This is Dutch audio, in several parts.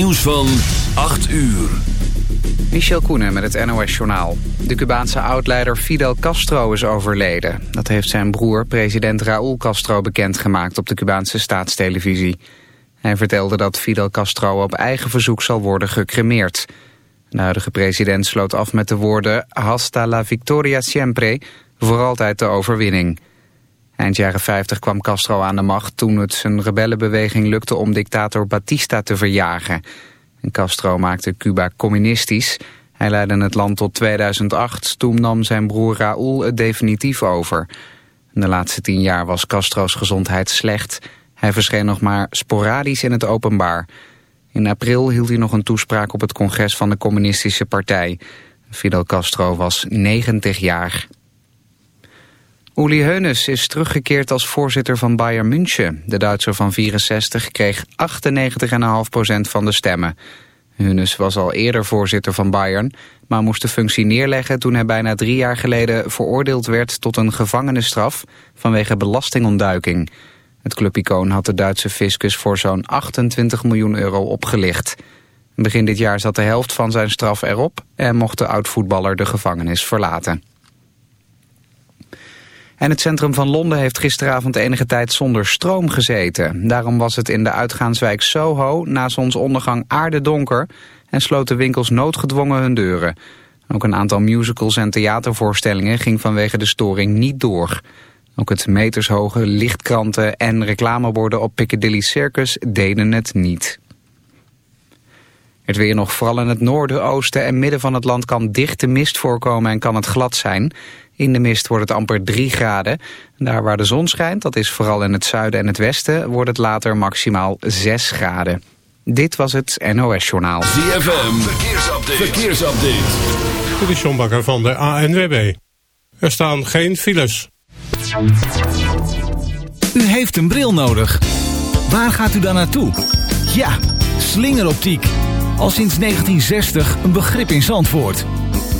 Nieuws van 8 uur. Michel Koenen met het NOS-journaal. De Cubaanse oud-leider Fidel Castro is overleden. Dat heeft zijn broer, president Raúl Castro, bekendgemaakt op de Cubaanse staatstelevisie. Hij vertelde dat Fidel Castro op eigen verzoek zal worden gecremeerd. De huidige president sloot af met de woorden... Hasta la victoria siempre, voor altijd de overwinning. Eind jaren 50 kwam Castro aan de macht toen het zijn rebellenbeweging lukte om dictator Batista te verjagen. En Castro maakte Cuba communistisch. Hij leidde het land tot 2008. Toen nam zijn broer Raúl het definitief over. de laatste tien jaar was Castro's gezondheid slecht. Hij verscheen nog maar sporadisch in het openbaar. In april hield hij nog een toespraak op het congres van de communistische partij. Fidel Castro was 90 jaar. Uli Heunes is teruggekeerd als voorzitter van Bayern München. De Duitser van 64 kreeg 98,5% van de stemmen. Heunes was al eerder voorzitter van Bayern, maar moest de functie neerleggen toen hij bijna drie jaar geleden veroordeeld werd tot een gevangenisstraf vanwege belastingontduiking. Het clubicoon had de Duitse fiscus voor zo'n 28 miljoen euro opgelicht. Begin dit jaar zat de helft van zijn straf erop en mocht de oud-voetballer de gevangenis verlaten. En het centrum van Londen heeft gisteravond enige tijd zonder stroom gezeten. Daarom was het in de uitgaanswijk Soho na zonsondergang aardedonker... en sloten winkels noodgedwongen hun deuren. Ook een aantal musicals en theatervoorstellingen ging vanwege de storing niet door. Ook het metershoge lichtkranten en reclameborden op Piccadilly Circus deden het niet. Het weer nog vooral in het noorden, oosten en midden van het land kan dichte mist voorkomen en kan het glad zijn. In de mist wordt het amper 3 graden. Daar waar de zon schijnt, dat is vooral in het zuiden en het westen, wordt het later maximaal 6 graden. Dit was het NOS Journaal. ZFM, verkeersupdate. verkeersupdate. Dit is John Bakker van de ANWB. Er staan geen files. U heeft een bril nodig. Waar gaat u dan naartoe? Ja, slingeroptiek. Al sinds 1960 een begrip in Zandvoort.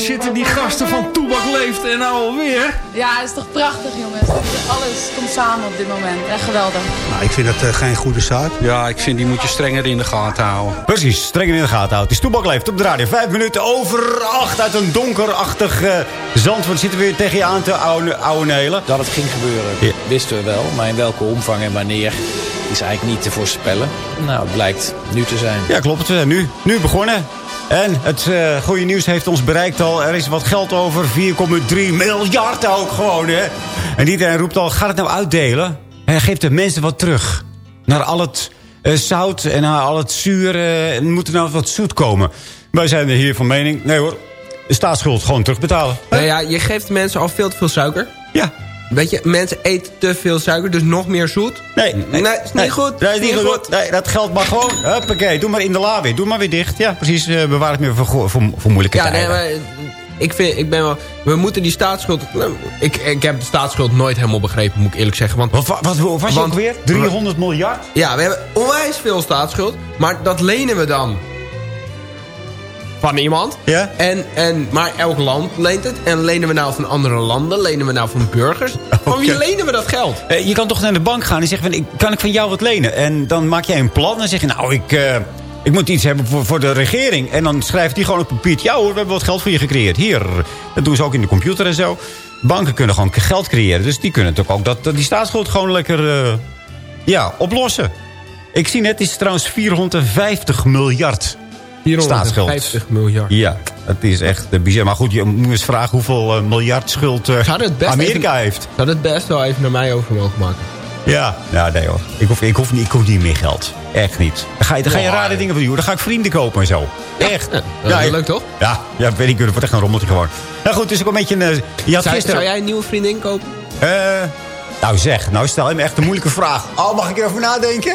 zitten die gasten van Toebak Leeft en nou alweer. Ja, het is toch prachtig jongens. Alles komt samen op dit moment. Echt geweldig. Nou, ik vind dat uh, geen goede zaak. Ja, ik vind die moet je strenger in de gaten houden. Precies, strenger in de gaten houden. Het is Toebak Leeft op de radio. Vijf minuten over acht uit een donkerachtig uh, zand. zitten we weer tegen je aan te oude, oude nelen. Dat het ging gebeuren, ja. wisten we wel. Maar in welke omvang en wanneer is eigenlijk niet te voorspellen. Nou, het blijkt nu te zijn. Ja, klopt. We zijn nu, nu begonnen. En het uh, goede nieuws heeft ons bereikt al. Er is wat geld over. 4,3 miljard ook gewoon, hè. En iedereen roept al, ga het nou uitdelen? En geeft de mensen wat terug. Naar al het uh, zout en naar al het zuur. Uh, moet er nou wat zoet komen. Wij zijn er hier van mening. Nee hoor, de staatsschuld gewoon terugbetalen. Nou ja, je geeft mensen al veel te veel suiker. Ja. Weet je, mensen eten te veel suiker, dus nog meer zoet. Nee, nee, nee is niet goed. Nee, is niet goed. goed. Nee, dat geldt maar gewoon. Huppakee, doe maar in de la weer. Doe maar weer dicht. Ja, precies. Uh, bewaar het meer voor, voor, voor moeilijke ja, tijden. Nee, maar ik, vind, ik ben wel... We moeten die staatsschuld... nou, Ik, ik heb de staatsschuld nooit helemaal begrepen, moet ik eerlijk zeggen. Want, Wat, wat, wat was je ook weer? 300 miljard? Ja, we hebben onwijs veel staatsschuld. Maar dat lenen we dan van iemand. Ja? En, en, maar elk land leent het. En lenen we nou van andere landen? Lenen we nou van burgers? Van wie lenen we dat geld? Eh, je kan toch naar de bank gaan en zeggen van, ik, kan ik van jou wat lenen? En dan maak jij een plan en zeg je, nou, ik, eh, ik moet iets hebben voor, voor de regering. En dan schrijft die gewoon op papiertje, ja hoor, we hebben wat geld voor je gecreëerd. Hier, dat doen ze ook in de computer en zo. Banken kunnen gewoon geld creëren. Dus die kunnen toch ook dat, dat die staatsschuld gewoon lekker eh, ja, oplossen. Ik zie net, het is trouwens 450 miljard staatsschuld. 450 miljard. Ja, het is echt eh, bizar. Maar goed, je moet eens vragen hoeveel eh, miljard schuld eh, het Amerika even- heeft. Zou het best wel even naar mij over mogen maken? Ja, nou nee hoor. Ik hoef, ik hoef, niet, ik hoef niet meer geld. Echt niet. Dan ga je, dan ga je rare dingen van doen. Dan ga ik vrienden kopen en zo. Echt. Ja, dat is leuk toch? Ja, ja, weet ik. Het wordt echt een rommeltje gewoon. Nou goed, dus ook een beetje een... Je had Zou, gisteren... zou jij een nieuwe vriendin kopen? Eh, nou zeg, nou stel je me echt een moeilijke vraag. Oh, mag ik erover nadenken?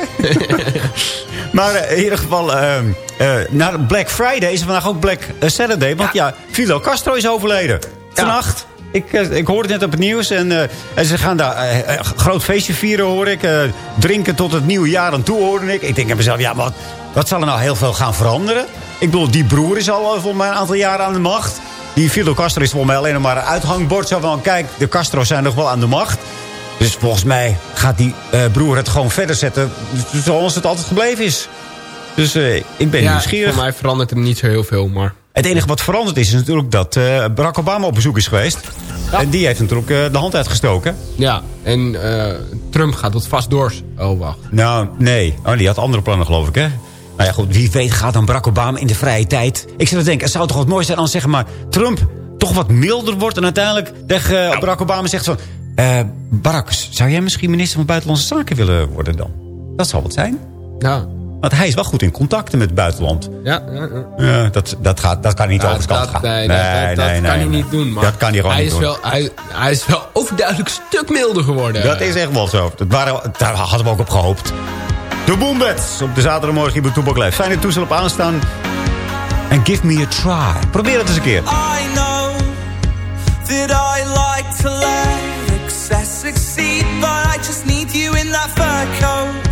maar eh, in ieder geval, eh, eh, na Black Friday is er vandaag ook Black eh, Saturday. Want ja, Fidel Castro is overleden. Vannacht. Ik, ik hoorde het net op het nieuws. En, en ze gaan daar groot feestje vieren, hoor ik. Drinken tot het nieuwe jaar aan toe, hoorde ik. Ik denk aan mezelf, ja, maar wat, wat zal er nou heel veel gaan veranderen? Ik bedoel, die broer is al volgens mij een aantal jaren aan de macht. Die Fidel Castro is volgens mij alleen nog maar een uithangbord. Zo van, kijk, de Castro's zijn nog wel aan de macht. Dus volgens mij gaat die eh, broer het gewoon verder zetten zoals het altijd gebleven is. Dus eh, ik ben ja, nieuwsgierig. voor mij verandert er niet zo heel veel, maar... Het enige wat veranderd is, is natuurlijk dat eh, Barack Obama op bezoek is geweest. En die heeft natuurlijk eh, de hand uitgestoken. Ja, en Trump gaat tot vast door. Oh, wacht. Nou, nee. Oh, die had andere plannen, geloof ik, hè? Nou ja, goed, wie weet gaat dan Barack Obama in de vrije tijd. Ik zit te denken, het zou toch wat mooi zijn als zeg maar, Trump toch wat milder wordt... en uiteindelijk tegen eh, Barack Obama zegt van... eh, Barack, zou jij misschien minister van Buitenlandse Zaken willen worden dan? Dat zal wat zijn. Ja. Want hij is wel goed in contacten met het buitenland. Ja, ja, ja. Ja, dat, dat, gaat, dat kan niet Ja, over de kant dat, gaan. Nee, dat, dat, dat kan hij niet doen. Maar dat kan hij gewoon hij niet is doen. Wel, hij, hij is wel overduidelijk een stuk milder geworden. Dat is echt wel zo. Dat waren, daar hadden we ook op gehoopt. De Boombats op de zaterdagmorgen hier bij Live. Fijne toestel op aanstaan. En give me a try. Probeer het eens een keer. I know that I like to let excess succeed, but I just need you in that fur coat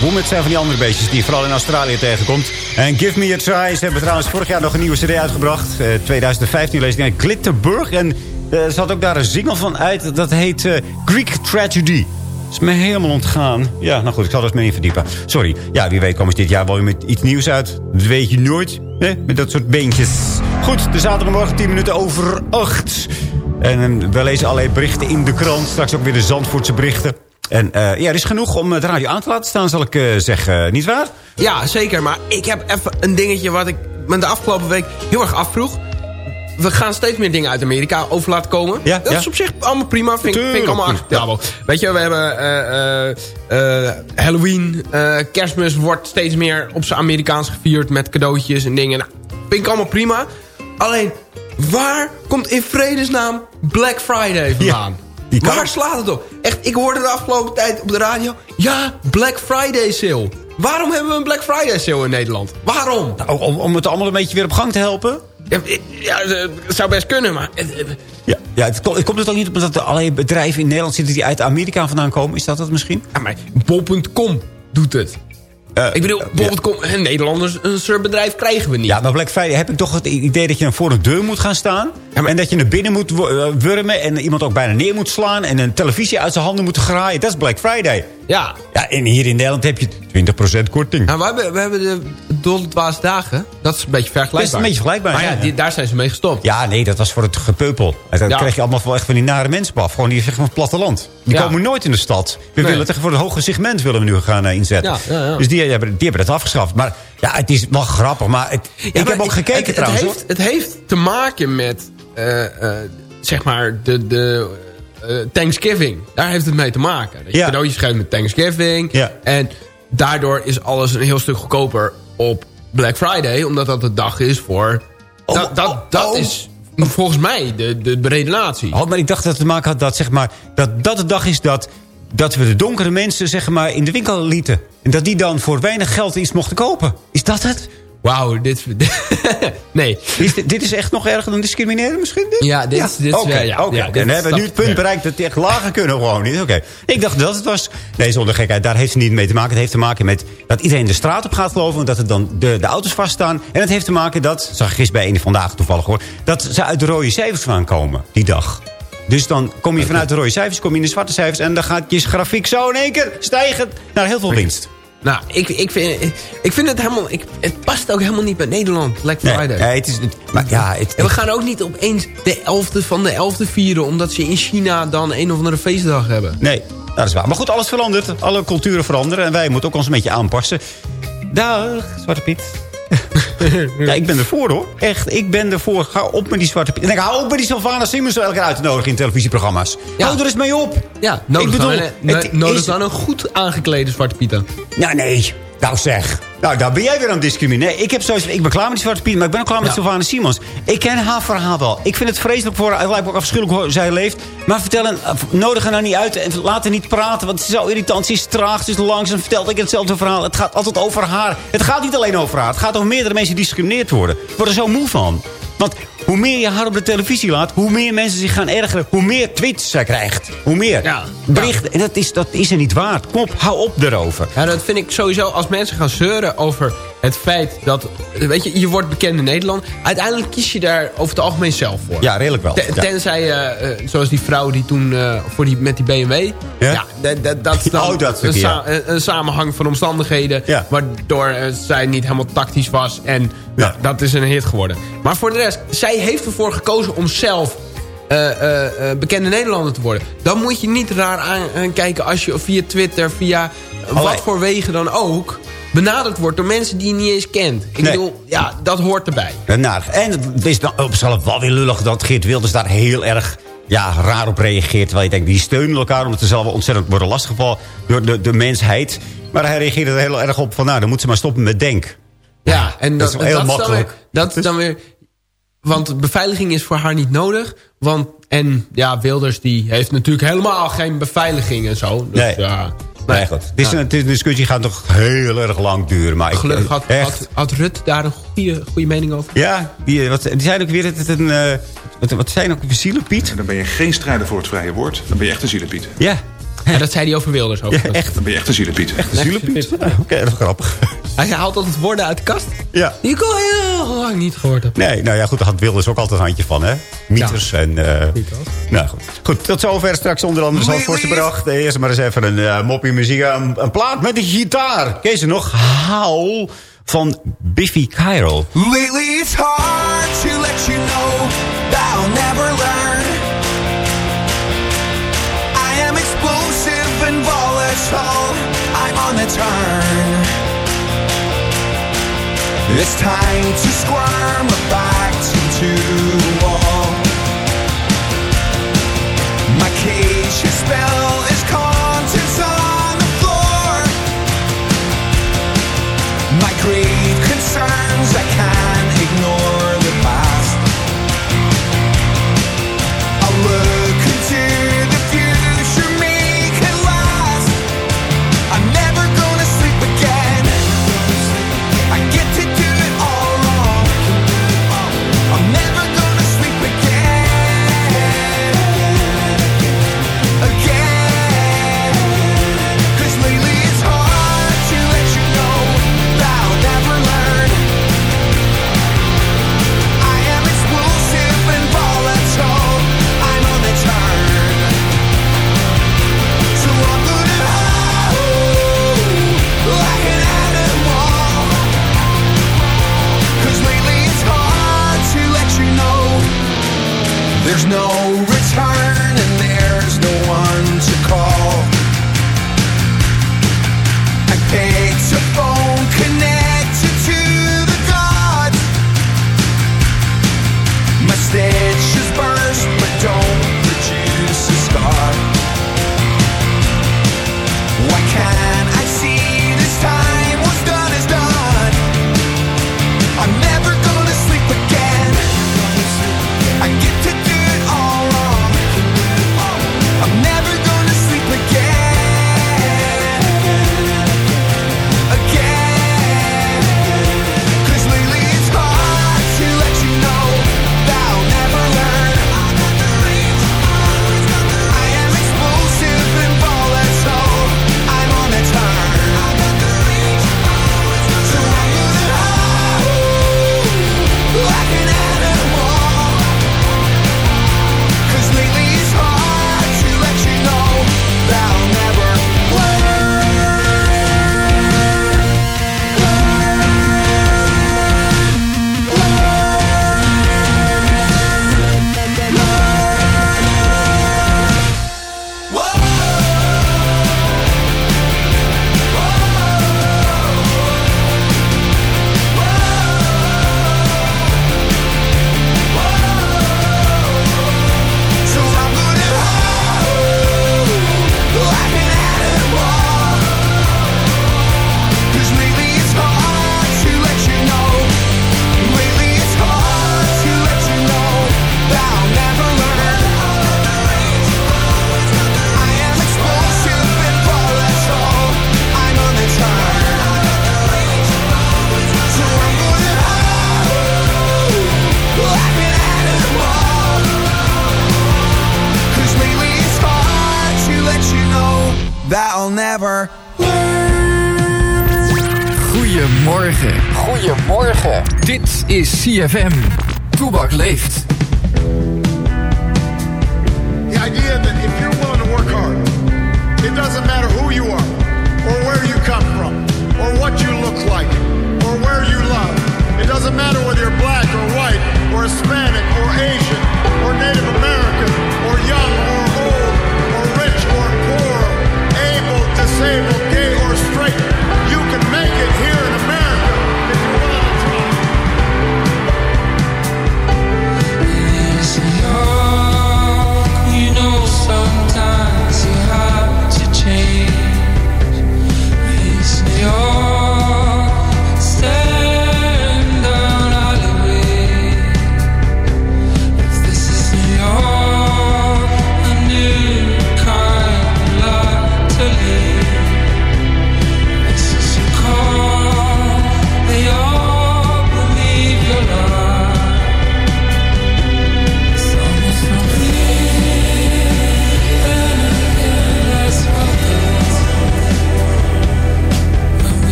dat zijn van die andere beestjes die je vooral in Australië tegenkomt. En Give Me a Try. Ze hebben trouwens vorig jaar nog een nieuwe cd uitgebracht. Eh, 2015 lees ik in Glitterburg. En er zat ook daar een single van uit. Dat heet eh, Greek Tragedy. is me helemaal ontgaan. Ja, nou goed, ik zal er eens mee verdiepen. Sorry. Ja, wie weet komen ze dit jaar wel weer met iets nieuws uit. Dat weet je nooit. Hè? Met dat soort beentjes. Goed, de zaterdagmorgen 10 minuten over 8. En eh, we lezen allerlei berichten in de krant. Straks ook weer de Zandvoortse berichten. En eh, ja, er is genoeg om de radio aan te laten staan, zal ik eh, zeggen. Niet waar? Ja, zeker. Maar ik heb even een dingetje wat ik me de afgelopen week heel erg afvroeg. We gaan steeds meer dingen uit Amerika over laten komen. Ja, dat ja. is op zich allemaal prima. Vind, ik- vind ik allemaal acceptabel. Weet je, we hebben eh, Halloween. kerstmis wordt steeds meer op zijn Amerikaans gevierd met cadeautjes en dingen. Nou, vind ik allemaal prima. Alleen, waar komt in vredesnaam Black Friday vandaan? Die kan- Waar slaat het op? Echt, ik hoorde de afgelopen tijd op de radio... Ja, Black Friday sale. Waarom hebben we een Black Friday sale in Nederland? Waarom? Nou, om, om het allemaal een beetje weer op gang te helpen. Ja, ja, het zou best kunnen, maar... eh, eh, Ja, ja het, komt, het komt er toch niet op dat er allerlei bedrijven in Nederland zitten... die uit Amerika vandaan komen? Is dat het misschien? Ja, maar bol.com doet het. Eh, ik bedoel, bol.com... en Nederlanders, een soort bedrijf krijgen we niet. Ja, maar Black Friday heb ik toch het idee dat je dan voor een deur moet gaan staan. En dat je naar binnen moet eh, wurmen. En iemand ook bijna neer moet slaan. En een televisie uit zijn handen moet graaien. Dat is Black Friday. Ja. Ja, en hier in Nederland heb je 20% korting. Nou, we, hebben, we hebben de Dolle Dwaas Dagen. Dat is een beetje vergelijkbaar. Dat is een beetje vergelijkbaar, Maar ja, ja, ja. die- daar zijn ze mee gestopt. Ja, nee, dat was voor het gepeupel. En dan Ja. kreeg je allemaal wel echt van die nare mensen op af. Gewoon die zeggen van het platteland. Die Ja. komen nooit in de stad. We Nee. willen het echt voor het hoge segment willen we nu gaan eh, inzetten. Ja, ja, ja. Dus die hebben, die hebben dat afgeschaft. Maar ja, het is wel grappig. Maar het, ik Ja, maar heb ook gekeken het, het trouwens. heeft, het heeft te maken met, eh, eh, zeg maar, de, de eh, Thanksgiving. Daar heeft het mee te maken. Dat je Ja. cadeautjes geeft met Thanksgiving. Ja. En daardoor is alles een heel stuk goedkoper op Black Friday. Omdat dat de dag is voor... dat dat, dat oh. is volgens mij de, de redenatie. Oh, maar ik dacht dat het te maken had dat, zeg maar, dat, dat de dag is dat, dat we de donkere mensen zeg maar, in de winkel lieten. En dat die dan voor weinig geld iets mochten kopen. Is dat het? Wauw, dit... nee. Is dit, dit is echt nog erger dan discrimineren misschien? Dit? Ja, dit is- dit is- Oké, ja, ja, oké. ja, En dit dan hebben we nu het punt ja. bereikt dat die echt lager kunnen gewoon niet. Oké. Ik dacht dat het was... Nee, zonder gekheid. Daar heeft het niet mee te maken. Het heeft te maken met dat iedereen de straat op gaat geloven. Dat er dan de, de auto's vaststaan. En het heeft te maken dat... Zag ik gisteren bij een vandaag toevallig hoor. Dat ze uit de rode cijfers gaan komen. Die dag. Dus dan kom je vanuit de rode cijfers, kom je in de zwarte cijfers... en dan gaat je grafiek zo in één keer stijgen naar heel veel winst. Nou, ik, ik, vind, ik vind het helemaal... Ik, het past ook helemaal niet bij Nederland, Black Friday. nee, het is, het- maar ja, het, En we gaan ook niet opeens de 11e van de 11e vieren... omdat ze in China dan een of andere feestdag hebben. Nee, dat is waar. Maar goed, alles verandert. Alle culturen veranderen. En wij moeten ook ons een beetje aanpassen. Dag, Zwarte Piet. ja, ik ben ervoor hoor. Echt, ik ben ervoor. Ga op met die Zwarte Piet. En ik hou op met die Sylvana Simons elke keer uit te nodigen in televisieprogramma's. Hou er eens mee op. Ja, nodig, ik bedoel, dan, een- het nodig is- dan een goed aangeklede Zwarte Pieten. Nou, nee. Nou zeg. Nou, daar ben jij weer aan het discrimineren. Ik, heb zoiets, ik ben klaar met die Zwarte Piet, maar ik ben ook klaar met Ja. Sylvana Simons. Ik ken haar verhaal wel. Ik vind het vreselijk voor haar. Het lijkt me ook afschuwelijk hoe zij leeft. Maar vertel een, eh, nodig haar nou niet uit en laat haar niet praten. Want het is zo irritant. Ze is traag, ze is langzaam. Vertelt ik hetzelfde verhaal. Het gaat altijd over haar. Het gaat niet alleen over haar. Het gaat over meerdere mensen die gediscrimineerd worden. Ik word er zo moe van. Want hoe meer je haar op de televisie laat... hoe meer mensen zich gaan ergeren. Hoe meer tweets zij krijgt. Hoe meer Ja. berichten. En dat is, dat is er niet waard. Kom op, hou op erover. Ja, dat vind ik sowieso als mensen gaan zeuren over het feit dat... Weet je, je wordt bekend in Nederland. Uiteindelijk kies je daar over het algemeen zelf voor. Ja, redelijk wel. Ten- Ja. Tenzij, eh, eh, zoals die vrouw die toen eh, voor die, met die BMW... Ja? dat, is dan Oh, dat een, sa- samenhang van omstandigheden... Ja. waardoor zij niet helemaal tactisch was. En dat is een hit geworden. Maar voor de rest, zij heeft ervoor gekozen om zelf... eh, eh, eh, bekende Nederlander te worden. Dan moet je niet raar aan- aankijken als je via Twitter, via Allee. wat voor wegen dan ook... benaderd wordt door mensen die je niet eens kent. Ik Nee. bedoel, ja, dat hoort erbij. Nou, en het is dan op zichzelf wel weer lullig dat Geert Wilders daar heel erg ja, raar op reageert. Terwijl je denkt, die steunen elkaar omdat ze zelf ontzettend worden lastiggevallen door de, de mensheid. Maar hij reageert er heel erg op van, nou, dan moeten ze maar stoppen met denk. Ja, en dat dat, is wel heel dat makkelijk. Dan weer, dat is dan weer... Want beveiliging is voor haar niet nodig. Want, en ja, Wilders die heeft natuurlijk helemaal geen beveiliging en zo. Dus Nee. ja, Nee, goed. Het is, een, het is een discussie gaat nog heel erg lang duren. Maar ik- Gelukkig had, echt, had, had Rut daar een goede, goede mening over. Ja, die, wat, die zijn ook weer het, het een... eh, wat, wat zijn ook weer zielepiet? Dan ben je geen strijder voor het vrije woord. Dan ben je echt een zielepiet. Ja. En dat zei hij over Wilders ook. Ja, echt. Dan ben je echt een zielepiet. Echt een zielepiet? Oké, dat is grappig. Hij haalt altijd woorden uit de kast. Ja. Die ik al heel lang niet gehoord heb. Nee, nou ja, goed, daar had Wilders ook altijd een handje van, hè? Mieters en... eh nou goed. Goed, tot zover straks onder andere Zandvoortse bracht. Eerst maar eens even een eh moppie muziek. Een, een plaat met een gitaar. Ze nog? Howl van Biffy Clyro. Lately it's hard to let you know that I'll never learn. Volatile. I'm on the turn. It's time to squirm back into the wall. My cage is spell CFM. Toebak leeft.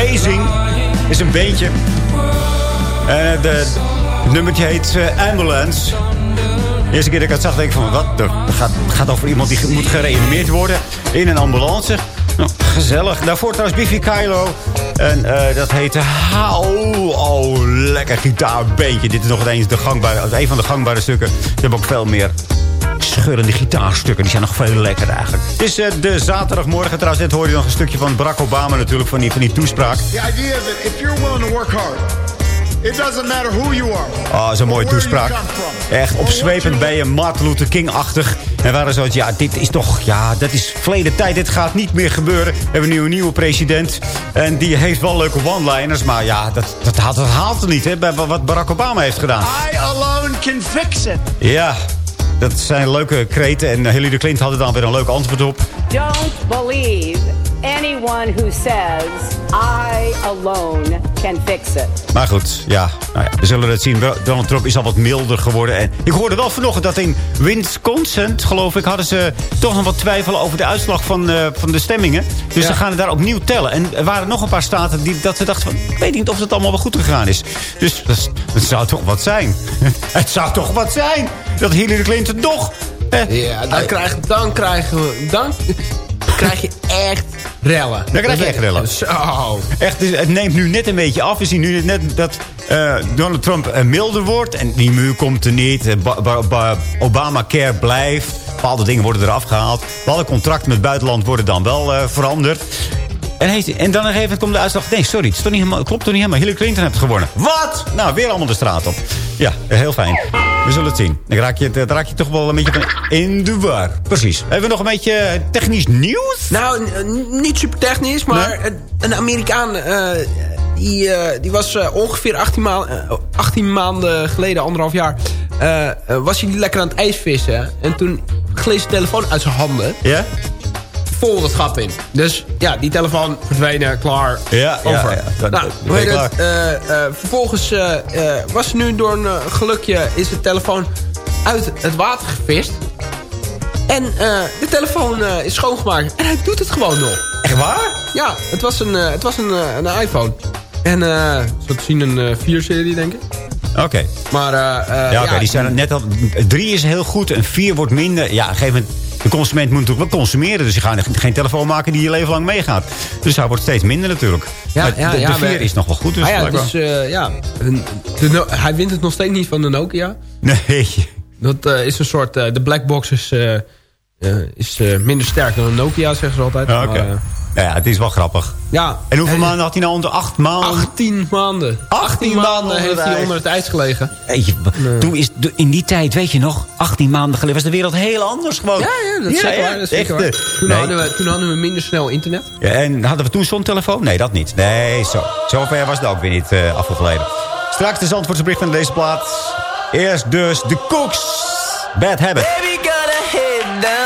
Amazing is een beentje. En de, het nummertje heet eh, Ambulance. De eerste keer dat ik het zag, denk ik van... wat? Het gaat, gaat over iemand die moet gereanimeerd worden in een ambulance. Nou, gezellig. Daarvoor trouwens Biffy Kylo. En eh, dat heette How. Oh, lekker gitaarbeentje. Dit is nog eens de gangbare, een van de gangbare stukken. Ze hebben ook veel meer schurrende gitaarstukken. Die zijn nog veel lekkerder eigenlijk. Het is uh, de zaterdagmorgen. Trouwens, net hoor je nog een stukje van Barack Obama natuurlijk. Van die, van die toespraak. The idea that if you're willing to work hard... It doesn't matter who you are. Oh, zo'n mooie toespraak. Echt opzwepend bij je Martin Luther King-achtig. En waren zo, ja, dit is toch, ja, dat is verleden tijd. Dit gaat niet meer gebeuren. We hebben nu een nieuwe president. En die heeft wel leuke one-liners. Maar ja, dat, dat, haalt, dat haalt het niet, hè, bij wat Barack Obama heeft gedaan. I alone can fix it. Ja, dat zijn leuke kreten. En Hillary Clinton had er dan weer een leuk antwoord op. Don't believe anyone who says I alone can fix it. Maar goed, ja, nou ja, we zullen het zien. Donald Trump is al wat milder geworden. En ik hoorde wel vanochtend dat in Wisconsin, geloof ik... hadden ze toch nog wat twijfelen over de uitslag van, uh, van de stemmingen. Dus Ja. ze gaan het daar opnieuw tellen. En er waren nog een paar staten die dat ze dachten van... ik weet niet of het allemaal wel goed gegaan is. Dus dat, dat zou toch wat zijn. het zou toch wat zijn dat Hillary Clinton toch... eh, Ja, dan, krijg, dan krijgen we... Dan krijg je echt rellen. Dan krijg je echt rellen. Zo. Echt, het neemt nu net een beetje af. We zien nu net dat eh, Donald Trump eh, milder wordt. En die muur komt er niet. Eh, Ba- Ba- Ba- Obamacare blijft. Bepaalde dingen worden eraf gehaald. Alle contracten met het buitenland worden dan wel veranderd. En, en dan op een gegeven moment komt de uitslag. Nee, sorry, het niet helemaal, klopt toch niet helemaal. Hillary Clinton heeft gewonnen. Wat? Nou, weer allemaal de straat op. Ja, heel fijn. We zullen het zien. Dan raak je, dan raak je toch wel een beetje van in de war. Precies. Hebben we nog een beetje eh, technisch nieuws? Nou, niet super technisch, maar een- een Amerikaan... eh, die, eh, die was ongeveer 18, maa- eh, 18 maanden geleden, anderhalf jaar... was hij lekker aan het ijsvissen. En toen gleed zijn telefoon uit zijn handen. Ja? Vol het gat in. Dus ja, die telefoon verdwenen, klaar, Ja, ja, over. ja. Dat- nou, dat hoe heet het? Eh, eh, vervolgens eh, was nu door een gelukje... is de telefoon uit het water gevist. En de telefoon is schoongemaakt. En hij doet het gewoon nog. Echt waar? Ja, het was een, het was een, een iPhone. En eh zo te zien een eh 4-serie, denk ik. Oké. Maar Ja, oké, die zijn net al. Drie is heel goed en vier wordt minder. Ja, op een gegeven moment. De consument moet natuurlijk wel consumeren. Dus je gaat geen telefoon maken die je leven lang meegaat. Dus hij wordt steeds minder natuurlijk. Ja, maar ja, de, ja, de is nog wel goed. Dus ah ja, dus, eh, ja. de hij wint het nog steeds niet van de Nokia. Nee. Dat eh, is een soort... eh, de black box is, is minder sterk dan een Nokia, zeggen ze altijd. Ja, oké. Maar, ja, het is wel grappig. ja. En hoeveel Eh, maanden had hij nou onder? Acht maanden? 18 maanden. 18 maanden maanden onder heeft hij onder het ijs gelegen. Weet je, toen is, in die tijd, weet je nog, 18 maanden geleden was de wereld heel anders gewoon. Ja, ja, dat is zeker waar. Dat is zeker echt, waar. eh, Toen, nee. hadden we, toen hadden we minder snel internet. Ja, en hadden we toen zo'n telefoon? Nee, dat niet. Nee, zo, zo ver was het ook weer niet uh, afgeleden. Straks de Zandvoortse bericht van deze plaat. Eerst dus de Cooks. Bad Habit. Baby got her head down.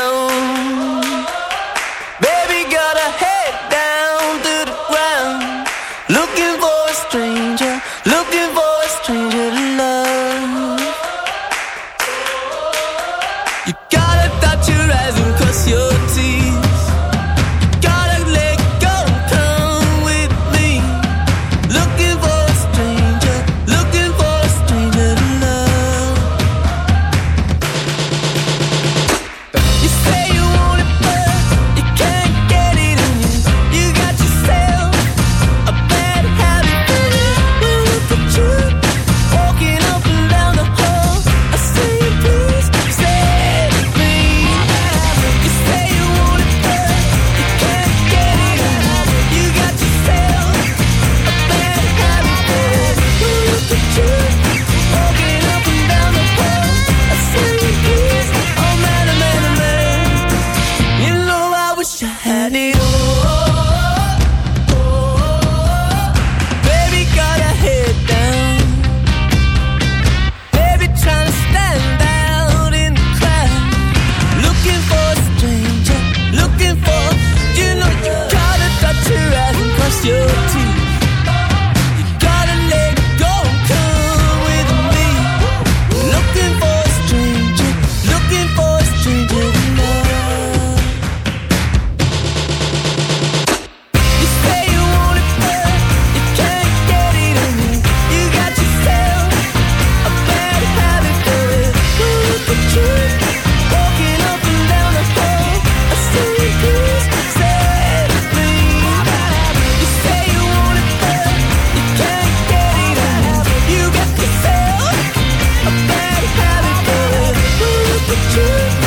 with you.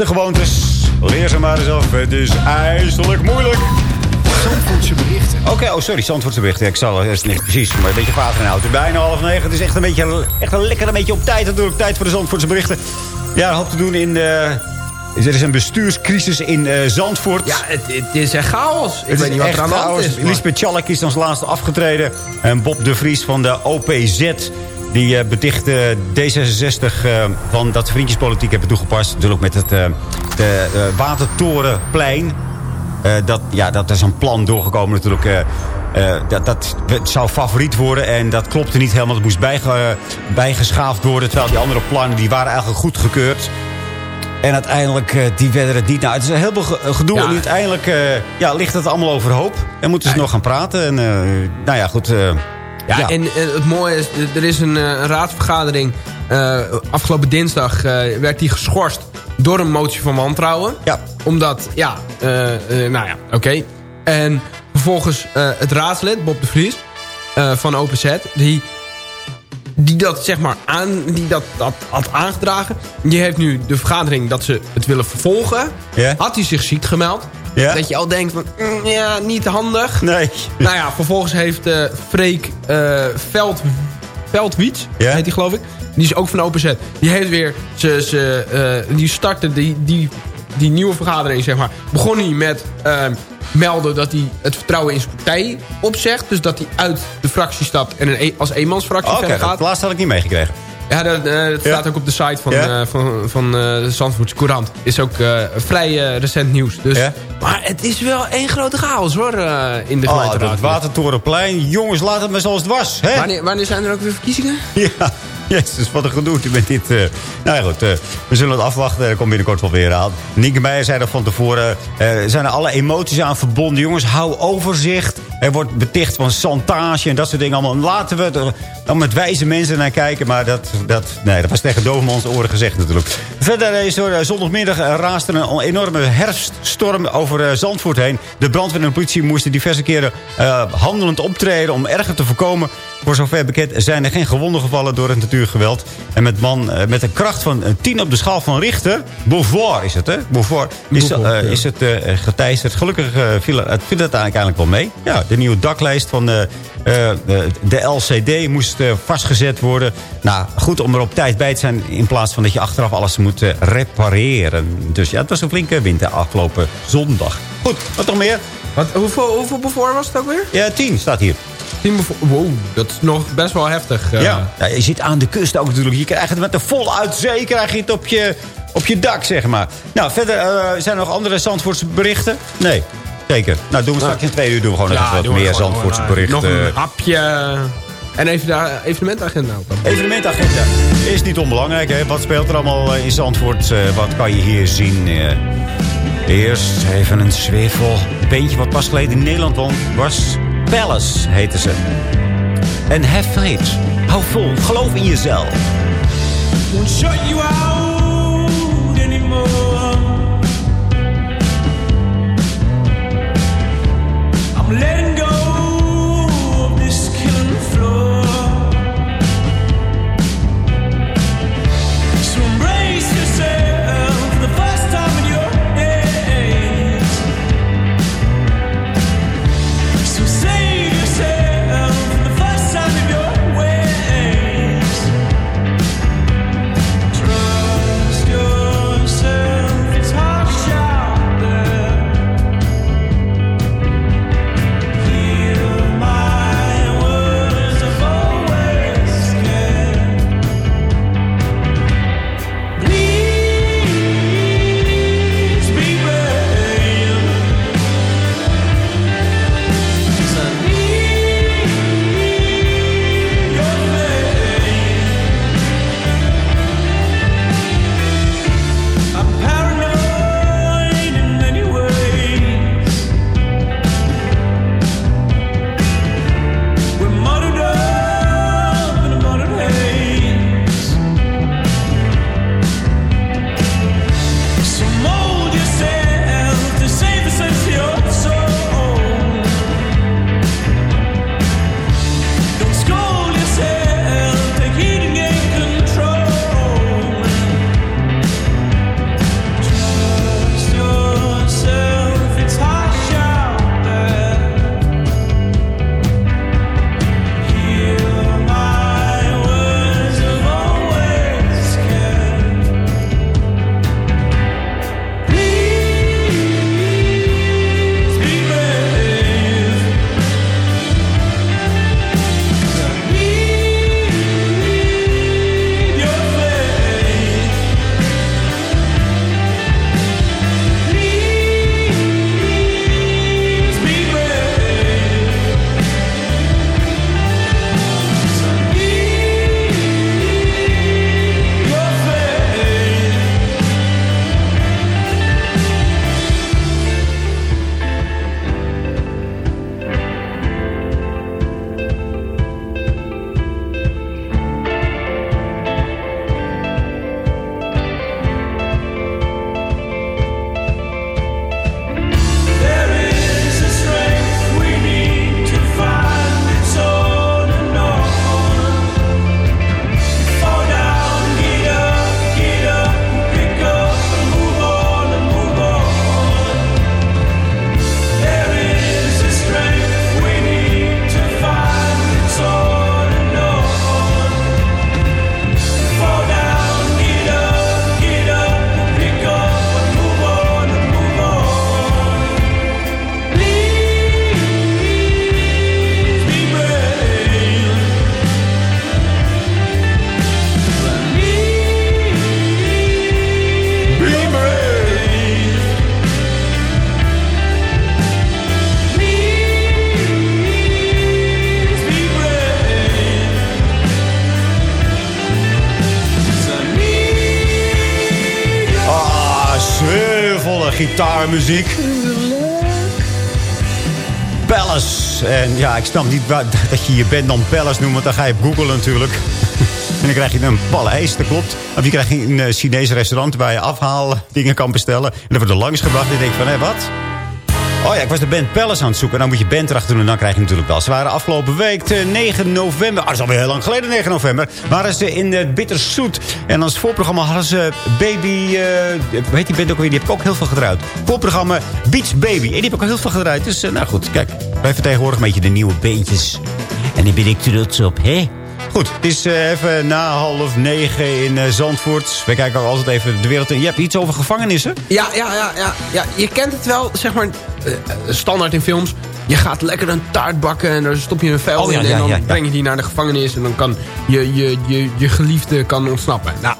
Slechte gewoontes. Leer ze maar eens af. Het is ijselijk moeilijk. Zandvoortse berichten. Oké, oh sorry, Zandvoortse berichten. Ik zal het niet precies, maar een beetje vader en auto. Bijna half negen. Het is echt een beetje, echt een lekker een beetje op tijd natuurlijk. Tijd voor de Zandvoortse berichten. Ja, hoop te doen in... eh, er is een bestuurscrisis in eh, Zandvoort. Ja, het, het is echt chaos. Ik Het weet niet wat er aan de hand is. maar- Lisbeth is als laatste afgetreden. En Bob de Vries van de OPZ... die eh, beticht eh, D66 eh, van dat vriendjespolitiek hebben toegepast. Natuurlijk met het eh, de, Watertorenplein. Dat, ja, dat is een plan doorgekomen natuurlijk... dat, dat zou favoriet worden en dat klopte niet helemaal. Het moest bijge, bijgeschaafd worden. Terwijl die andere plannen die waren eigenlijk goedgekeurd. En uiteindelijk, die werden het niet. Nou, het is een heel veel ge- gedoe. Ja. En uiteindelijk ja, ligt het allemaal overhoop. En moeten ze nog gaan praten. En nou ja, goed. Eh, Ja, en eh, het mooie is, d- er is een, eh, een raadsvergadering. eh, afgelopen dinsdag eh, werd die geschorst door een motie van wantrouwen. Ja. Omdat, ja, eh, eh, nou ja, oké. En vervolgens eh, het raadslid, Bob de Vries, eh, van OPZ, die, die dat zeg maar aan, die dat, dat had aangedragen. Die heeft nu de vergadering dat ze het willen vervolgen. Had hij zich ziek gemeld. Dat je al denkt van, mm, ja, niet handig. Nee. Nou ja, vervolgens heeft eh Freek eh Veld, Veldwiets, heet die geloof ik. Die is ook van OpenZ. Die heeft weer, ze, ze, eh, die startte die, die, die nieuwe vergadering, zeg maar. Begon hij met eh, melden dat hij het vertrouwen in zijn partij opzegt. Dus dat hij uit de fractie stapt en een e- als eenmansfractie Oké, verder gaat. dat laatste had ik niet meegekregen. Ja, dat, eh, dat staat ook op de site van, Ja? eh, van, van eh, de Zandvoortse Courant. Is ook vrij recent nieuws. Dus, Ja? Maar het is wel één grote chaos hoor, in de Oh, gemeenteraad. dat Watertorenplein. Jongens, laat het maar zoals het was. Hè? Wanneer, wanneer zijn er ook weer verkiezingen? Ja, jezus, wat een gedoe met dit. eh. Nou ja, goed, eh, we zullen het afwachten. Er komt binnenkort wel weer aan. Nienke Meijer zei er van tevoren... er zijn er alle emoties aan verbonden. Jongens, hou overzicht. Er wordt beticht van chantage en dat soort dingen allemaal. Laten we er dan met wijze mensen naar kijken. Maar dat, dat, nee, dat was tegen dovenmans oren gezegd natuurlijk. Verder is er eh, zondagmiddag eh, raasde een enorme herfststorm over Zandvoort heen. De brandweer en de politie moesten diverse keren handelend optreden... om erger te voorkomen. Voor zover bekend zijn er geen gewonden gevallen door het natuurgeweld. En met, man, eh, met een kracht van een 10 op de schaal van Richter... Beauvoir is het, hè? Beauvoir. Is, Beauvoir, eh, ja. is het eh, geteisterd. Gelukkig eh, viel het, viel het uiteindelijk wel mee. Ja, de nieuwe daklijst van eh, eh, de LCD moest eh, vastgezet worden. Nou, goed om er op tijd bij te zijn... in plaats van dat je achteraf alles moet eh, repareren. Dus ja, het was een flinke winter afgelopen zondag. Goed, wat nog meer? Wat, hoeveel, hoeveel bevoor was het ook weer? Ja, 10 staat hier. 10 bevoor. Wow, dat is nog best wel heftig. eh. Ja. ja, je zit aan de kust ook natuurlijk. Je krijgt het met de voluit zee krijg je het op je, op je dak, zeg maar. Nou, verder eh, zijn er nog andere Zandvoortse berichten? Nee, zeker. Nou, doen we straks in twee uur doen we gewoon Ja, even wat meer Zandvoortse eh, berichten. Nog een hapje. En even de evenementagenda. Evenementagenda is niet onbelangrijk. Hè? Wat speelt er allemaal in Zandvoort? Wat kan je hier zien? Eerst even een zwevel. Beentje wat pas geleden in Nederland was Palace, heette ze. En have faith. Hou vol. Geloof in jezelf. Won't shut you out gitaarmuziek. Palace. En ja, ik snap niet waar, dat je je band dan Palace noemt, want dan ga je op Google natuurlijk. en dan krijg je een paleis, dat klopt. Of je krijgt een uh, Chinees restaurant waar je afhaal dingen kan bestellen. En dan wordt er langs gebracht en je denkt van, hé, wat? Oh ja, ik was de band Palace aan het zoeken. En dan moet je band erachter doen en dan krijg je natuurlijk wel. Ze waren afgelopen week, de 9 november. Ah, dat is alweer heel lang geleden, 9 november. Waren ze in de Bitterzoet. En als voorprogramma hadden ze Baby... Uh, weet die band ook weer? Die heb ik ook heel veel gedraaid. Voorprogramma Beach Baby. En die heb ik ook heel veel gedraaid. Dus nou goed, kijk. Wij vertegenwoordigen een beetje de nieuwe beentjes. En daar ben ik trots op, hè? Goed, het is even na half negen in Zandvoort. We kijken ook altijd even de wereld in. Je hebt iets over gevangenissen? Ja, ja, ja, ja, ja. je kent het wel, zeg maar, standaard in films. Je gaat lekker een taart bakken en daar stop je een vel Oh, ja, in. en dan ja, ja. breng je die naar de gevangenis. En dan kan je, je, je, je geliefde kan ontsnappen. Nou,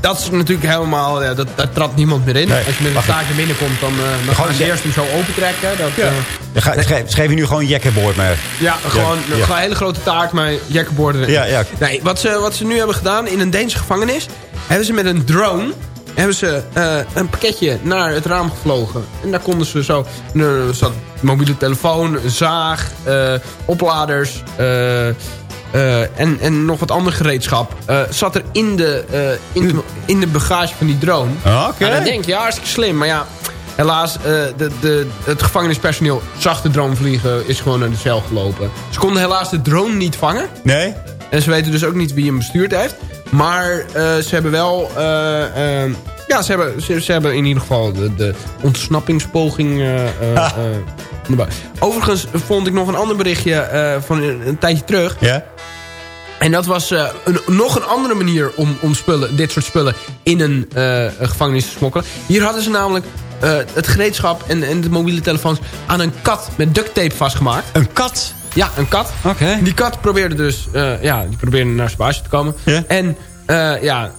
dat is natuurlijk helemaal... Ja, dat, daar trapt niemand meer in. Nee, Als je met een taartje binnenkomt, dan, uh, dan gaan ze eerst hem zo opentrekken. Dat, Ja. eh, Je ga- schrijf, schrijf je nu gewoon jekkenboord maar. Ja, gewoon ja. een gewoon een hele grote taart jackenborden erin. Ja, ja. Nee, wat ze, wat ze nu hebben gedaan in een Deense gevangenis... hebben ze met een drone hebben ze, eh, een pakketje naar het raam gevlogen. En daar konden ze zo... Er zat een mobiele telefoon, een zaag, eh, opladers... eh, en, en nog wat ander gereedschap. zat er in de, in, de, in de bagage van die drone. Ah, Oké. Nou, dan denk je, ja, hartstikke slim. Maar ja, helaas, de, de, het gevangenispersoneel zag de drone vliegen... is gewoon naar de cel gelopen. Ze konden helaas de drone niet vangen. Nee? En ze weten dus ook niet wie hem bestuurd heeft. Maar eh, ze hebben wel... eh, eh, ja, ze hebben, ze, ze hebben in ieder geval de, de ontsnappingspoging... eh. Overigens vond ik nog een ander berichtje van een, een tijdje terug. Ja? En dat was een, nog een andere manier om, om spullen, dit soort spullen in een, gevangenis te smokkelen. Hier hadden ze namelijk het gereedschap en, en de mobiele telefoons aan een kat met duct tape vastgemaakt. Een kat? Ja, een kat. Oké. Die kat probeerde dus eh, ja, die probeerde naar zijn baasje te komen. En eh, ja,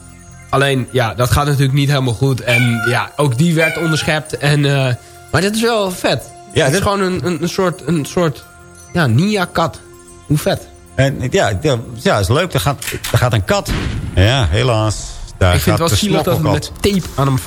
alleen ja, dat gaat natuurlijk niet helemaal goed. En ja, ook die werd onderschept. En, eh, maar dit is wel vet. Ja, het dit- is gewoon een, een, een soort, een soort ja, Nia-kat. Hoe vet. En, ja, ja, ja, is leuk. Er gaat, er gaat een kat. Ja, helaas. Daar Ik vind het gaat wel zielig dat het met tape aan hem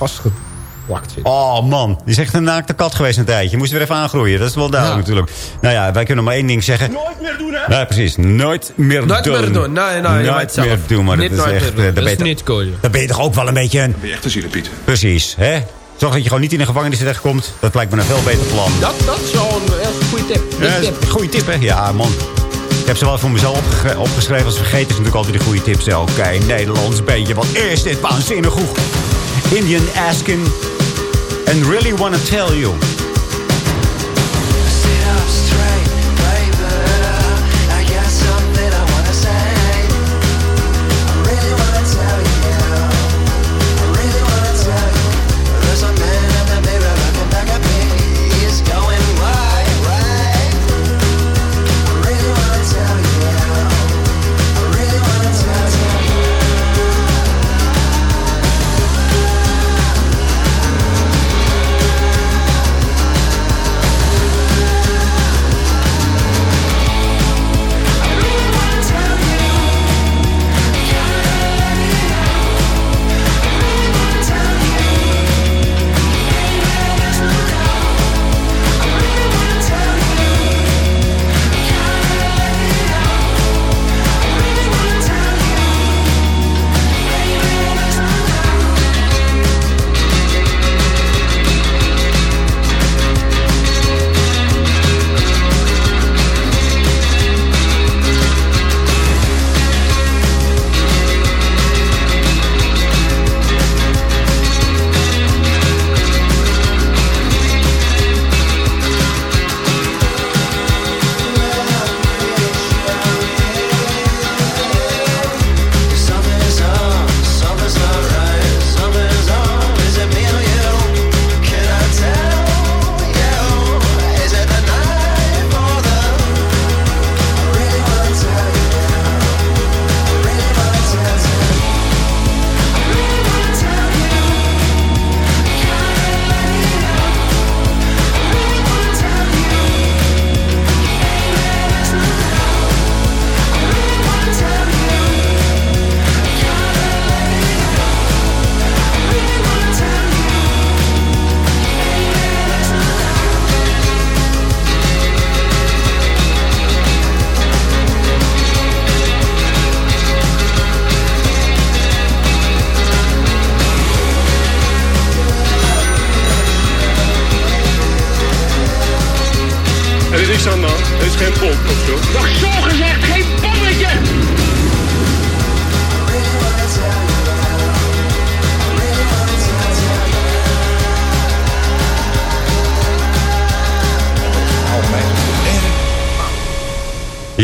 zit. Oh man, die is echt een naakte kat geweest een tijdje. Moest weer even aangroeien, dat is wel duidelijk Ja. natuurlijk. Nou ja, wij kunnen maar één ding zeggen. Nooit meer doen, hè? Ja, precies. Nooit meer Nooit doen. meer doen. Nee, nee, Nooit zelf. meer doen, maar Niet dat is nooit echt... meer doen. eh, dan Dat ben is je niet cool. Dan ben je toch ook wel een beetje een... Ben je echt een zielepiet. Precies, hè? Zorg dat je gewoon niet in een gevangenis terechtkomt. Dat lijkt me een veel beter plan. Dat, dat is wel een heel goede tip. Ja, goede tip, hè? Ja, man. Ik heb ze wel voor mezelf opge- opgeschreven. Als vergeten is natuurlijk altijd de goede tips. Oké, Nederlands beetje. Wat is dit waanzinnig goed. Indian asking and really wanna tell you.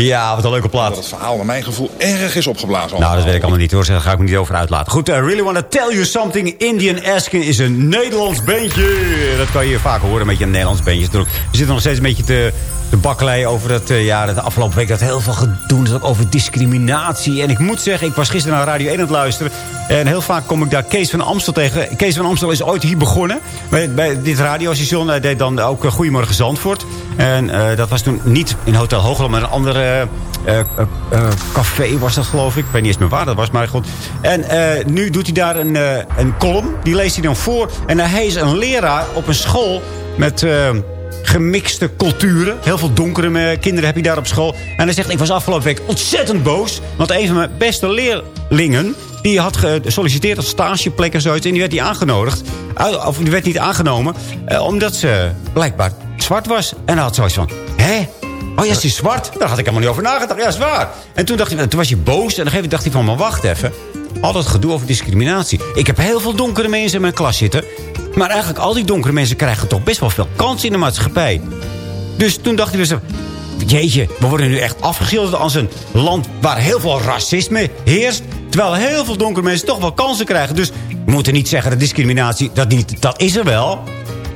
Ja, wat een leuke plaat. Dat het verhaal naar mijn gevoel erg is opgeblazen. Nou, dat weet ik allemaal niet hoor. Daar ga ik me niet over uitlaten. Goed, I really want to tell you something. Indian Askin is een Nederlands bandje. Dat kan je vaak horen met je Nederlands bandjes. We zitten nog steeds een beetje te, te bakkeleien over dat, uh, ja, de afgelopen week. Dat heel veel gedoe is over discriminatie. En ik moet zeggen, ik was gisteren naar Radio 1 aan het luisteren. En heel vaak kom ik daar Kees van Amstel tegen. Kees van Amstel is ooit hier begonnen. Bij, dit radiostation. Hij deed dan ook uh, Goedemorgen Zandvoort. En dat was toen niet in Hotel Hoogland, maar een andere café was dat geloof ik. Ik weet niet eens meer waar dat was, maar goed. En nu doet hij daar een, een column. Die leest hij dan voor. En hij is een leraar op een school met gemixte culturen. Heel veel donkere kinderen heb je daar op school. En hij zegt, ik was afgelopen week ontzettend boos. Want een van mijn beste leerlingen... die had gesolliciteerd als stageplek en zoiets. En die werd die aangenodigd. Of die werd niet aangenomen. omdat ze blijkbaar zwart was. En hij had zoiets van, hè? Oh ja, is zwart? Daar had ik helemaal niet over nagedacht. Ja, zwaar. En toen, dacht hij, toen was hij boos. En op een dacht hij van, maar wacht even. Al dat gedoe over discriminatie. Ik heb heel veel donkere mensen in mijn klas zitten. Maar eigenlijk al die donkere mensen krijgen toch best wel veel kans in de maatschappij. Dus toen dacht hij dus... Jeetje, we worden nu echt afgeschilderd als een land waar heel veel racisme heerst. Terwijl heel veel donkere mensen toch wel kansen krijgen. Dus we moeten niet zeggen dat discriminatie, dat, niet, dat is er wel.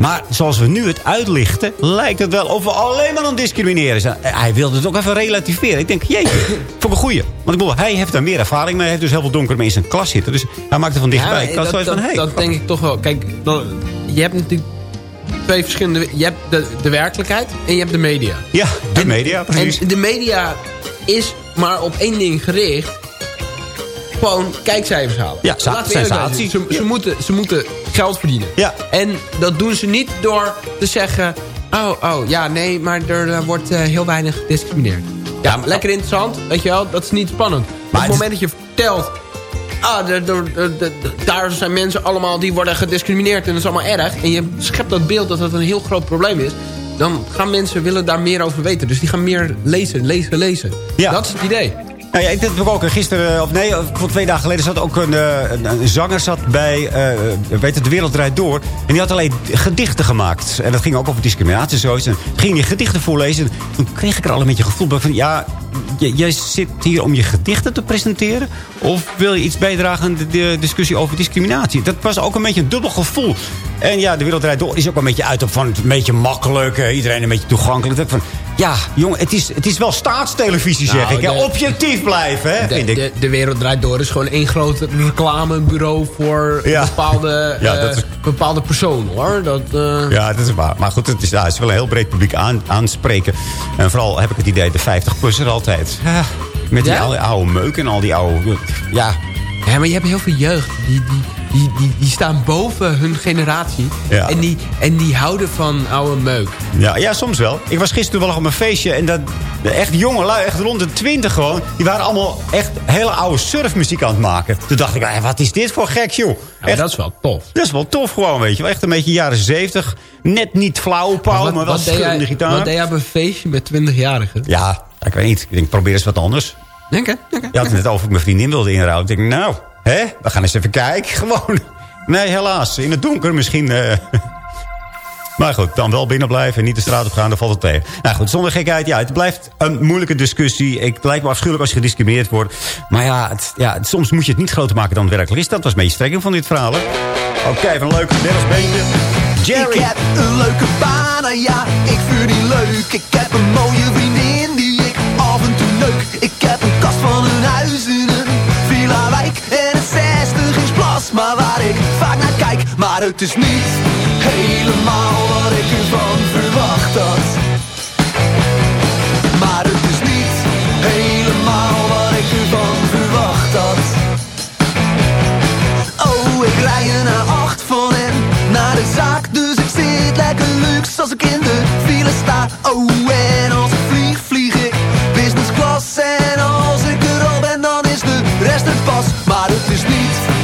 Maar zoals we nu het uitlichten, lijkt het wel of we alleen maar aan discrimineren zijn. Hij wilde het ook even relativeren. Ik denk, jeetje, voor een goeie. Want ik bedoel, hij heeft daar meer ervaring mee. Hij heeft dus heel veel donkere mensen in zijn klas zitten. Dus hij maakt er van dichtbij. Ja, dat, dat, van, hey. dat denk ik toch wel. Kijk, dan, je hebt natuurlijk twee verschillende... Je hebt de, de werkelijkheid en je hebt de media. Ja, de en, media, precies. En de media is maar op één ding gericht. Gewoon kijkcijfers halen. Ja, sensatie. Ze, ze, moeten, ze moeten geld verdienen. Ja. En dat doen ze niet door te zeggen... Oh, oh, ja, nee, maar er wordt uh, heel weinig gediscrimineerd. Ja, ja lekker interessant, weet je wel. Dat is niet spannend. Maar op het moment dat je vertelt... Ah, de, de, de, daar zijn mensen allemaal die worden gediscrimineerd... en dat is allemaal erg. En je schept dat beeld dat dat een heel groot probleem is... dan gaan mensen willen daar meer over weten. Dus die gaan meer lezen, lezen, lezen. Ja. Dat is het idee. Nou ja, ik heb ook gisteren, of nee, voor twee dagen geleden zat ook een, een, zanger zat bij, weet het, De Wereld Draait Door. En die had alleen gedichten gemaakt. En dat ging ook over discriminatie en zoiets. En ging die gedichten voorlezen. En toen kreeg ik er al een beetje gevoel bij van, ja, jij zit hier om je gedichten te presenteren? Of wil je iets bijdragen aan de, discussie over discriminatie? Dat was ook een beetje een dubbel gevoel. En ja, De Wereld Draait Door is ook een beetje uit op van een beetje makkelijk. iedereen een beetje toegankelijk. Van, ja, jongen, het is, het is wel staatstelevisie, zeg nou, ik. De, Objectief blijven, hè, de, vind ik. De, de, Wereld Draait Door is gewoon één groot reclamebureau... voor ja. bepaalde, ja, dat is... uh, bepaalde personen, hoor. Dat, uh... Ja, dat is waar. Maar goed, het is, ja, het is wel een heel breed publiek aan, aanspreken. En vooral heb ik het idee, de 50-plusser altijd. Ja, met die oude, oude meuk en al die oude... Ja, ja, maar je hebt heel veel jeugd. Die, die, die, die, die staan boven hun generatie. Ja. En, die, en die houden van oude meuk. Ja, ja, soms wel. Ik was gisteren wel op een feestje. En dat, echt jonge lui, echt rond de twintig gewoon. Die waren allemaal echt hele oude surfmuziek aan het maken. Toen dacht ik, wat is dit voor gek, joh. Ja, dat is wel tof. Dat is wel tof gewoon, weet je wel. Echt een beetje jaren zeventig. Net niet flauwe pauw, maar, maar, wel schurende gitaar. Wat deed jij op een feestje met twintigjarigen? Ja, ik weet niet. Ik denk, probeer eens wat anders. Denk je? Denk Je had het net over ik mijn vriendin wilde inhouden. Ik denk, nou, hè, we gaan eens even kijken. Gewoon. Nee, helaas. In het donker misschien. Uh... Maar goed, dan wel binnen blijven en niet de straat op gaan, dan valt het tegen. Nou goed, zonder gekheid, ja, het blijft een moeilijke discussie. Ik blijkt me afschuwelijk als je gediscrimineerd wordt. Maar ja, het, ja, soms moet je het niet groter maken dan het werkelijk is. Dat was beetje strekking van dit verhaal, Oké, van een leuk beentje. Jerry. Ik heb een leuke baan, ja, ik vind die leuk. Ik heb een mooie vriendin die ik af en toe neuk. Ik heb een plasma waar ik vaak naar kijk. Maar het is niet helemaal wat ik ervan verwacht had. Maar het is niet helemaal wat ik ervan verwacht had. Oh, ik rij er naar acht van en naar de zaak. Dus ik zit lekker luxe als ik in de file sta. Oh, en als ik vlieg, vlieg ik business class. En als ik er al ben, dan is de rest het pas. Maar het is niet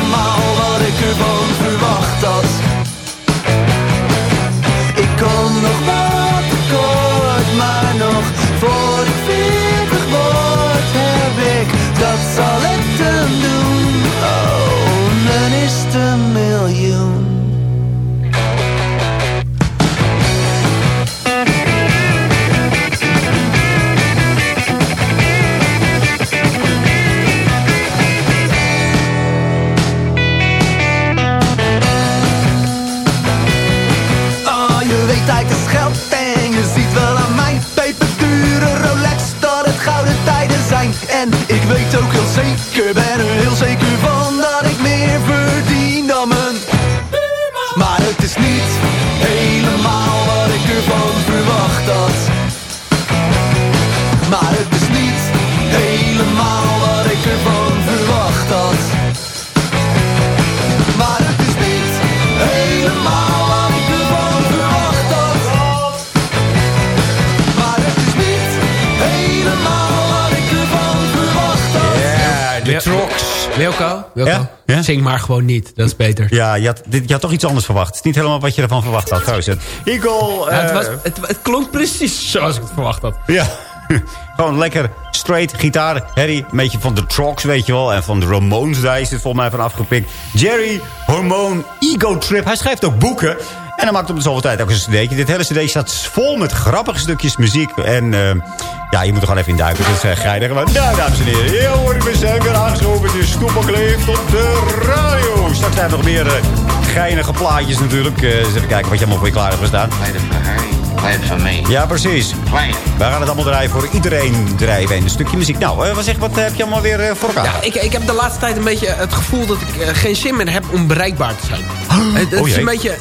them maar gewoon niet. Dat is beter. Ja, je had, dit, je had toch iets anders verwacht. Het is niet helemaal wat je ervan verwacht had. Trouwens, Eagle... Ja, het, eh, was, het, het klonk precies zoals ik het verwacht had. Ja, gewoon lekker straight gitaar. Harry, een beetje van de Trox, weet je wel. En van de Ramones, daar is het volgens mij van afgepikt. Jerry, Hormone, Ego Trip. Hij schrijft ook boeken. En hij maakt op de zoveel tijd ook een cd'tje. Dit hele cd staat vol met grappige stukjes muziek. En eh, ja, je moet er gewoon even in duiken. Het is uh, geinig. Maar nou, dames en heren. Ja hoor, we zijn weer aangeschoven. Het is Toepak leeft op de radio. Straks zijn nog meer uh, geinige plaatjes natuurlijk. Uh, eens even kijken wat je allemaal voor je klaar hebt gestaan. Ja, precies. We gaan het allemaal draaien voor iedereen drijven. En een stukje muziek. Nou, uh, wat, zeg, wat heb je allemaal weer uh, voor elkaar? Ja, ik, ik heb de laatste tijd een beetje het gevoel dat ik uh, geen zin meer heb om bereikbaar te zijn. het oh, is een beetje...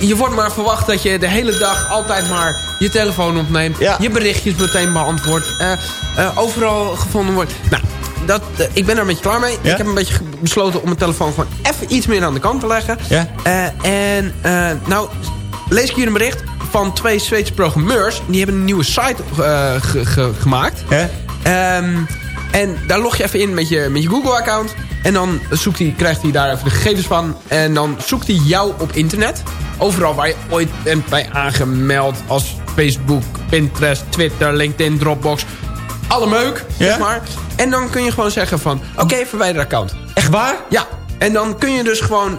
je wordt maar verwacht dat je de hele dag altijd maar je telefoon opneemt. Ja. Je berichtjes meteen beantwoordt. overal gevonden wordt. Nou, dat, uh, ik ben er een beetje klaar mee. Ja? Ik heb een beetje besloten om mijn telefoon gewoon even iets meer aan de kant te leggen. Ja? Uh, en uh, nou, lees ik hier een bericht van twee Zweedse programmeurs. Die hebben een nieuwe site ge ge gemaakt. Ja? Um, en daar log je even in met je, met je Google-account. En dan zoekt hij, krijgt hij daar even de gegevens van. En dan zoekt hij jou op internet. Overal waar je ooit bent bij aangemeld. Als Facebook, Pinterest, Twitter, LinkedIn, Dropbox alle meuk, ja? zeg maar. En dan kun je gewoon zeggen van, oké, okay, verwijder account. Echt waar? Ja. En dan kun je dus gewoon...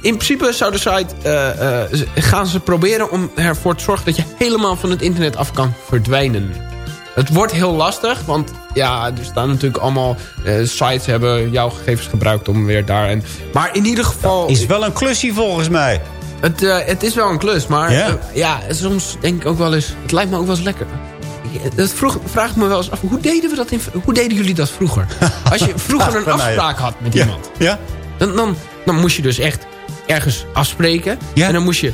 In principe zou de site... Uh, uh, gaan ze proberen om ervoor te zorgen... dat je helemaal van het internet af kan verdwijnen. Het wordt heel lastig, want ja, er staan natuurlijk allemaal uh, sites... hebben jouw gegevens gebruikt om weer daar... En, maar in ieder geval... Dat is wel een klusje volgens mij. Het, het is wel een klus, maar ja? ja, soms denk ik ook wel eens... Het lijkt me ook wel eens lekker dat vroeg, vraag ik me wel eens af. Hoe deden, we dat in, hoe deden jullie dat vroeger? Als je vroeger een afspraak had met ja. iemand. Ja? Dan, dan, dan moest je dus echt ergens afspreken. Ja? En dan moest je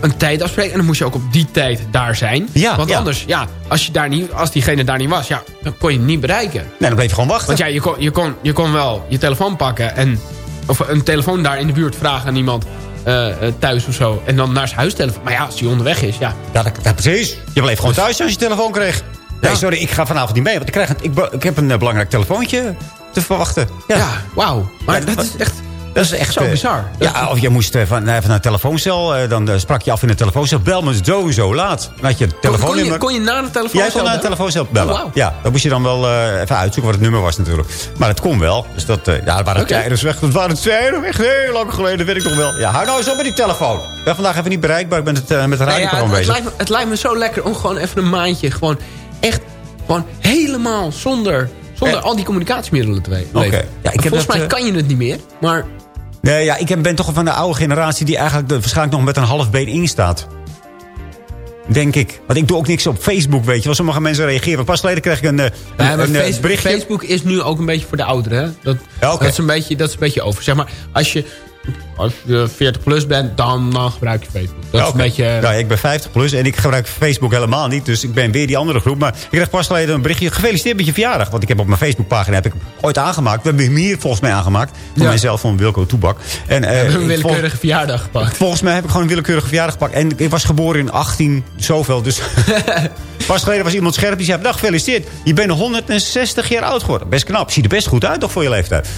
een tijd afspreken. En dan moest je ook op die tijd daar zijn. Ja, Want ja. anders, ja, als, je daar niet, als diegene daar niet was... Ja, dan kon je hem niet bereiken. Nee, dan bleef je gewoon wachten. Want ja, je kon, je kon, je kon wel je telefoon pakken... En, of een telefoon daar in de buurt vragen aan iemand... Uh, thuis of zo. En dan naar zijn huistelefoon. Maar ja, als hij onderweg is, ja. Ja, dat, dat precies. Je bleef gewoon thuis als je telefoon kreeg. Nee, ja. sorry, ik ga vanavond niet mee. Want ik, krijg een, ik, ik heb een uh, belangrijk telefoontje te verwachten. Ja, ja wauw. Maar dat is echt... Dat is echt zo uh, bizar. Ja, of je moest uh, van, even naar een telefooncel. Dan sprak je af in de telefooncel. Bel me zo zo laat. Dan had je telefoonnummer. Kon, je, kon je na de telefooncel Ja, kon naar de telefooncel bellen. Oh. Ja, dan moest je dan wel even uitzoeken wat het nummer was natuurlijk. Maar het kon wel. Dus dat, ja, dat waren okay. weg. Dat waren tijden echt heel lang geleden. Dat weet ik nog wel. Ja, hou nou eens op met die telefoon. Ik ben vandaag even niet bereikbaar. Ik ben het, met de radio nou ja, het, bezig. Het lijkt, me, het lijkt me zo lekker om gewoon even een maandje... gewoon echt gewoon helemaal zonder... Zonder Eh. al die communicatiemiddelen te. Okay. Ja, ik heb Volgens dat, mij kan je het niet meer, maar... Nee, ja, ik ben toch van de oude generatie... die eigenlijk waarschijnlijk nog met een half been in staat. Denk ik. Want ik doe ook niks op Facebook, weet je wel. Sommige mensen reageren. Pas geleden kreeg ik een, een, ja, een Facebook, berichtje. Facebook is nu ook een beetje voor de ouderen. Hè? Dat, ja, okay. dat, is een beetje, dat is een beetje over. Zeg maar, als je, als je 40 plus bent, dan, dan gebruik je Facebook. Dat ja, is een beetje... Ja, ik ben 50 plus en ik gebruik Facebook helemaal niet. Dus ik ben weer die andere groep. Maar ik kreeg pas geleden een berichtje. Gefeliciteerd met je verjaardag. Want ik heb op mijn Facebookpagina heb ik ooit aangemaakt. We hebben hem hier volgens mij aangemaakt. Voor Ja. mijzelf, van Wilco Toebak. En, We hebben een willekeurige vol- verjaardag gepakt. Volgens mij heb ik gewoon een willekeurige verjaardag gepakt. En ik was geboren in 18 zoveel. Dus pas geleden was iemand scherp die zei... Dag, gefeliciteerd. Je bent 160 jaar oud geworden. Best knap. Ziet er best goed uit toch voor je leeftijd.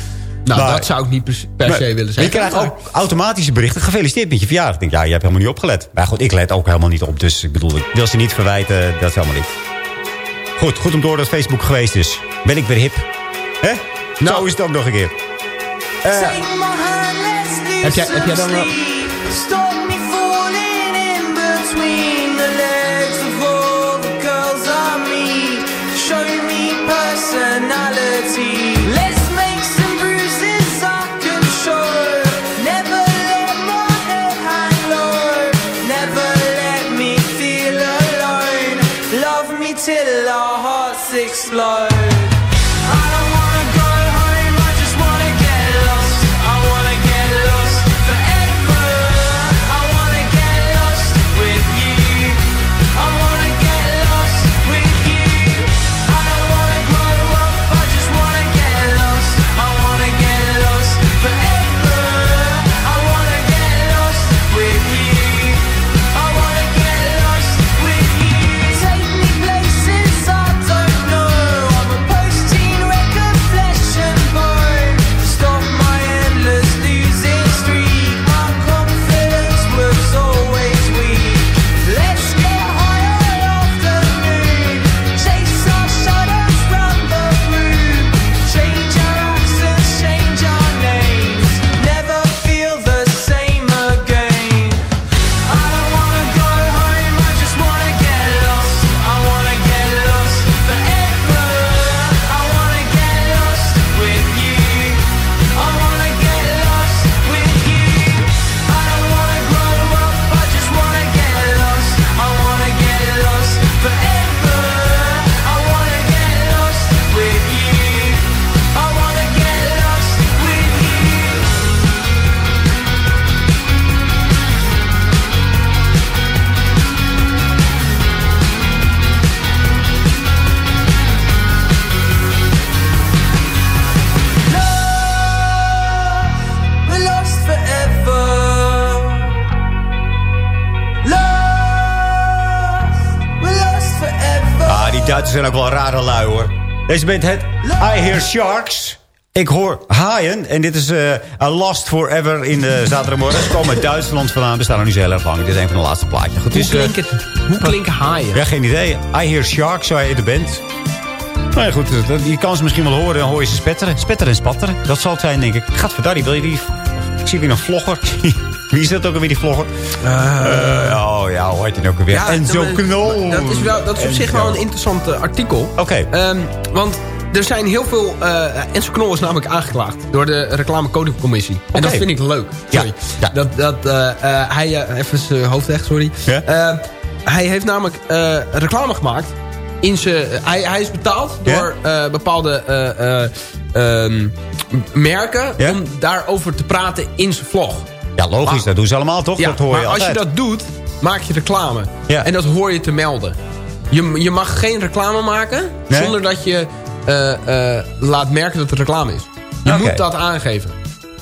Nou, Maar- dat zou ik niet per, se willen Je zeggen. krijgt Maar- ook automatische berichten. Gefeliciteerd met je verjaardag. Ik denk, ja, je hebt helemaal niet opgelet. Maar goed, ik let ook helemaal niet op. Dus ik bedoel, ik wil ze niet verwijten. Dat is helemaal niet. Goed, goed om door dat Facebook geweest is. Ben ik weer hip. Hè? Nou. Zo is het ook nog een keer. Eh, Heb jij, heb jij dan wel... Deze band het I Hear Sharks. Ik hoor haaien. En dit is eh A Lost Forever in de zaterdagmorgen. Ze komen uit Duitsland vandaan. We staan nog niet zo heel erg lang. Dit is een van de laatste plaatjes. Goed, Hoe, dus, eh, klinkt het, hoe klinken haaien? Ja, geen idee. I Hear Sharks, zo heet de band. Nou ja, goed. Je kan ze misschien wel horen. Dan hoor je ze spetteren. Spetteren en spatteren. Dat zal het zijn, denk ik. Gadverdarrie, wil je die... Ik zie weer een vlogger. Wie is dat ook alweer, die vlogger? Eh, oh ja, hoe heet hij ook alweer? en zo maar- knol. Dat is, wel, dat is op zich wel een interessant eh, artikel. Oké. Ehm, want er zijn heel veel... eh Enzo Knol is namelijk aangeklaagd door de reclamecodecommissie. En dat vind ik leuk. Sorry. Dat, dat, eh, eh, hij, eh, even zijn hoofd weg, sorry. Ja? Eh, hij heeft namelijk eh, reclame gemaakt. In zijn, hij, hij is betaald Ja? door eh, bepaalde eh, eh, ehm, merken... Ja? om daarover te praten in zijn vlog. Ja, logisch. Maar- dat doen ze allemaal, toch? Ja, dat hoor maar als je dat doet, maak je reclame. Ja. En dat hoor je te melden. Je, je mag geen reclame maken Nee? zonder dat je eh, eh, laat merken dat het reclame is. Je moet dat aangeven.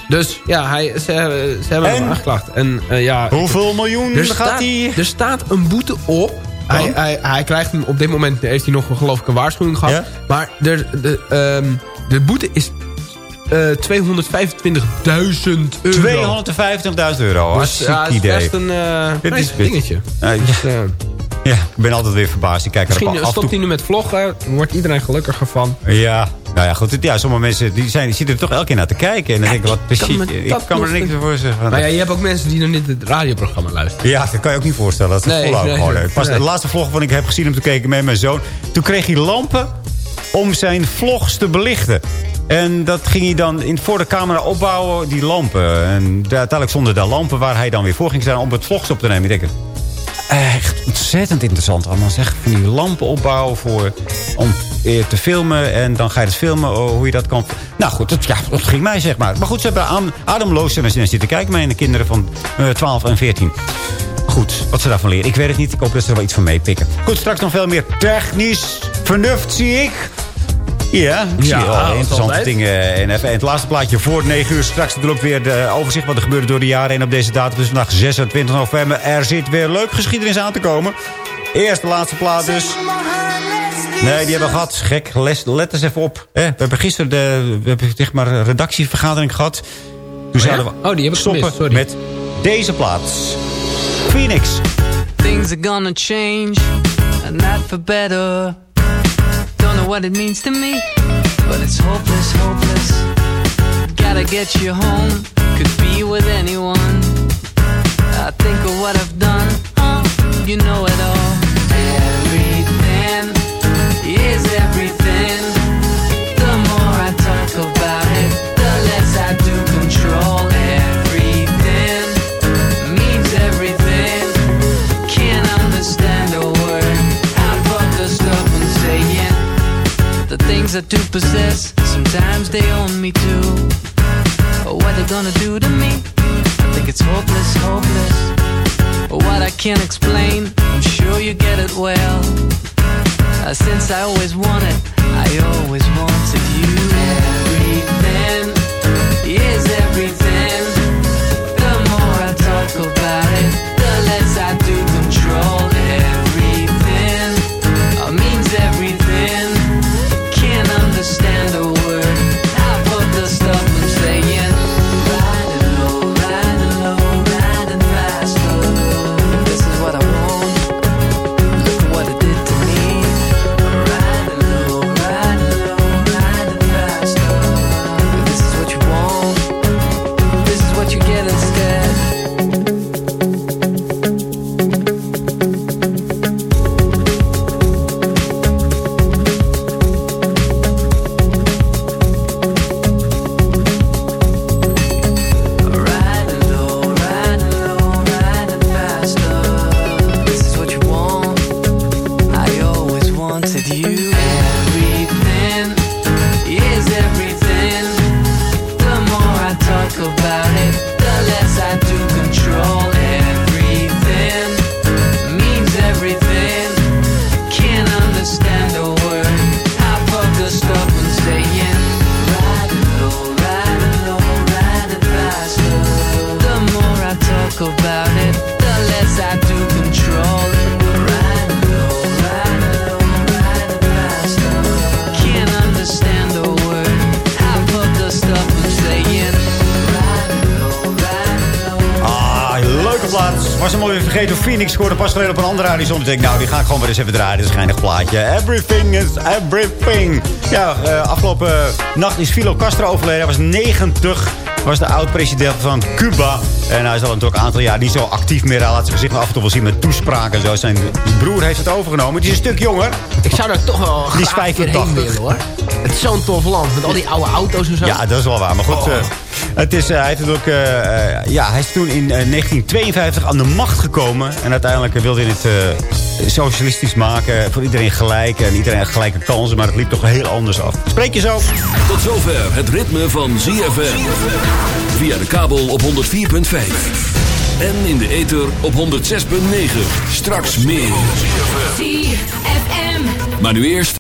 Dus ja, hij, ze, hebben- ze hebben En? hem aangeklaagd. En, eh, ja, Hoeveel miljoen er gaat staat, hij... er staat een boete op. Hij, hij, hij krijgt hem, op dit moment heeft hij nog een, geloof ik een waarschuwing gehad. Ja? Maar de, de, ehm, de boete is eh 225.000 euro. 250.000 euro. Dus ja, Hartstikke het is idee. best een eh Dit is best- dingetje. Eh, ja, Dus, eh, ja, ik ben altijd weer verbaasd. Ik kijk er misschien af en toe... stopt hij nu met vloggen. Wordt iedereen gelukkiger van. Ja, nou ja, goed. Ja, sommige mensen die zijn, die zitten er toch elke keer naar te kijken. En dan denk ik, wat precies. Ik kan me er niks niet- voor zeggen. Maar ja, je hebt ook mensen die naar dit het radioprogramma luisteren. Ja, dat kan je ook niet voorstellen. Dat is Nee, volhouden nee. Pas de laatste vlog van ik heb gezien hem te kijken met mijn zoon. Toen kreeg hij lampen om zijn vlogs te belichten. En dat ging hij dan in, voor de camera opbouwen, die lampen. En uiteindelijk stonden daar lampen waar hij dan weer voor ging staan om het vlogs op te nemen. Ik denk, echt ontzettend interessant allemaal. Zeg, van die lampen opbouwen voor, om eh, te filmen. En dan ga je het filmen oh, hoe je dat kan... Nou goed, dat, ja, ging mij zeg maar. Maar goed, ze hebben adem, ademloos naar zitten kijken. Mijn kinderen van eh, 12 en 14. Goed, wat ze daarvan leren. Ik weet het niet. Ik hoop dat ze er wel iets van meepikken. Goed, straks nog veel meer technisch vernuft, zie ik. Ja, ik Ja, zie al als interessante altijd. dingen. En even het laatste plaatje voor 9 uur. Straks natuurlijk weer de overzicht wat er gebeurde door de jaren heen op deze datum. Dus vandaag 26 november. Er zit weer leuk geschiedenis aan te komen. Eerst de laatste plaat dus. Nee, die hebben we gehad. Gek, les, let eens even op. hè. We hebben gisteren de, we hebben, zeg maar, een redactievergadering gehad. Toen Oh ja? zouden we Oh, die heb ik stoppen gemist, sorry. met deze plaats. Phoenix. Things are gonna change, and not for better. I don't know what it means to me, but it's hopeless, hopeless. Gotta get you home, could be with anyone. I think of what I've done, oh, you know it all. Things I do possess, sometimes they own me too. What they gonna do to me? I think it's hopeless, hopeless. What I can't explain, I'm sure you get it well. Uh, since I always wanted, I always wanted you. Everything is everything. Scoorde pas geleden op een andere radio. Soms denk ik, nou, die ga ik gewoon weer eens even draaien. Dit is een geinig plaatje. Everything is everything. Ja, eh, afgelopen nacht is Fidel Castro overleden. Hij was 90. Was de oud-president van Cuba. En hij is al natuurlijk een aantal jaar niet zo actief meer. Hij laat zijn gezicht nog af en toe wel zien met toespraken en zo. Zijn broer heeft het overgenomen. Die is een stuk jonger. Ik zou daar toch wel graag heen 85. willen hoor. Het is zo'n tof land met al die oude auto's en zo. Ja, dat is wel waar. Maar goed, Oh. eh, het is, eh, hij, heeft het ook, eh, eh, ja, hij is toen in eh, 1952 aan de macht gekomen. En uiteindelijk wilde hij het eh, socialistisch maken. Voor iedereen gelijk. En iedereen gelijke kansen. Maar het liep toch heel anders af. Spreek je zo. Tot zover het ritme van ZFM. Via de kabel op 104.5. En in de ether op 106.9. Straks meer. ZFM. Maar nu eerst...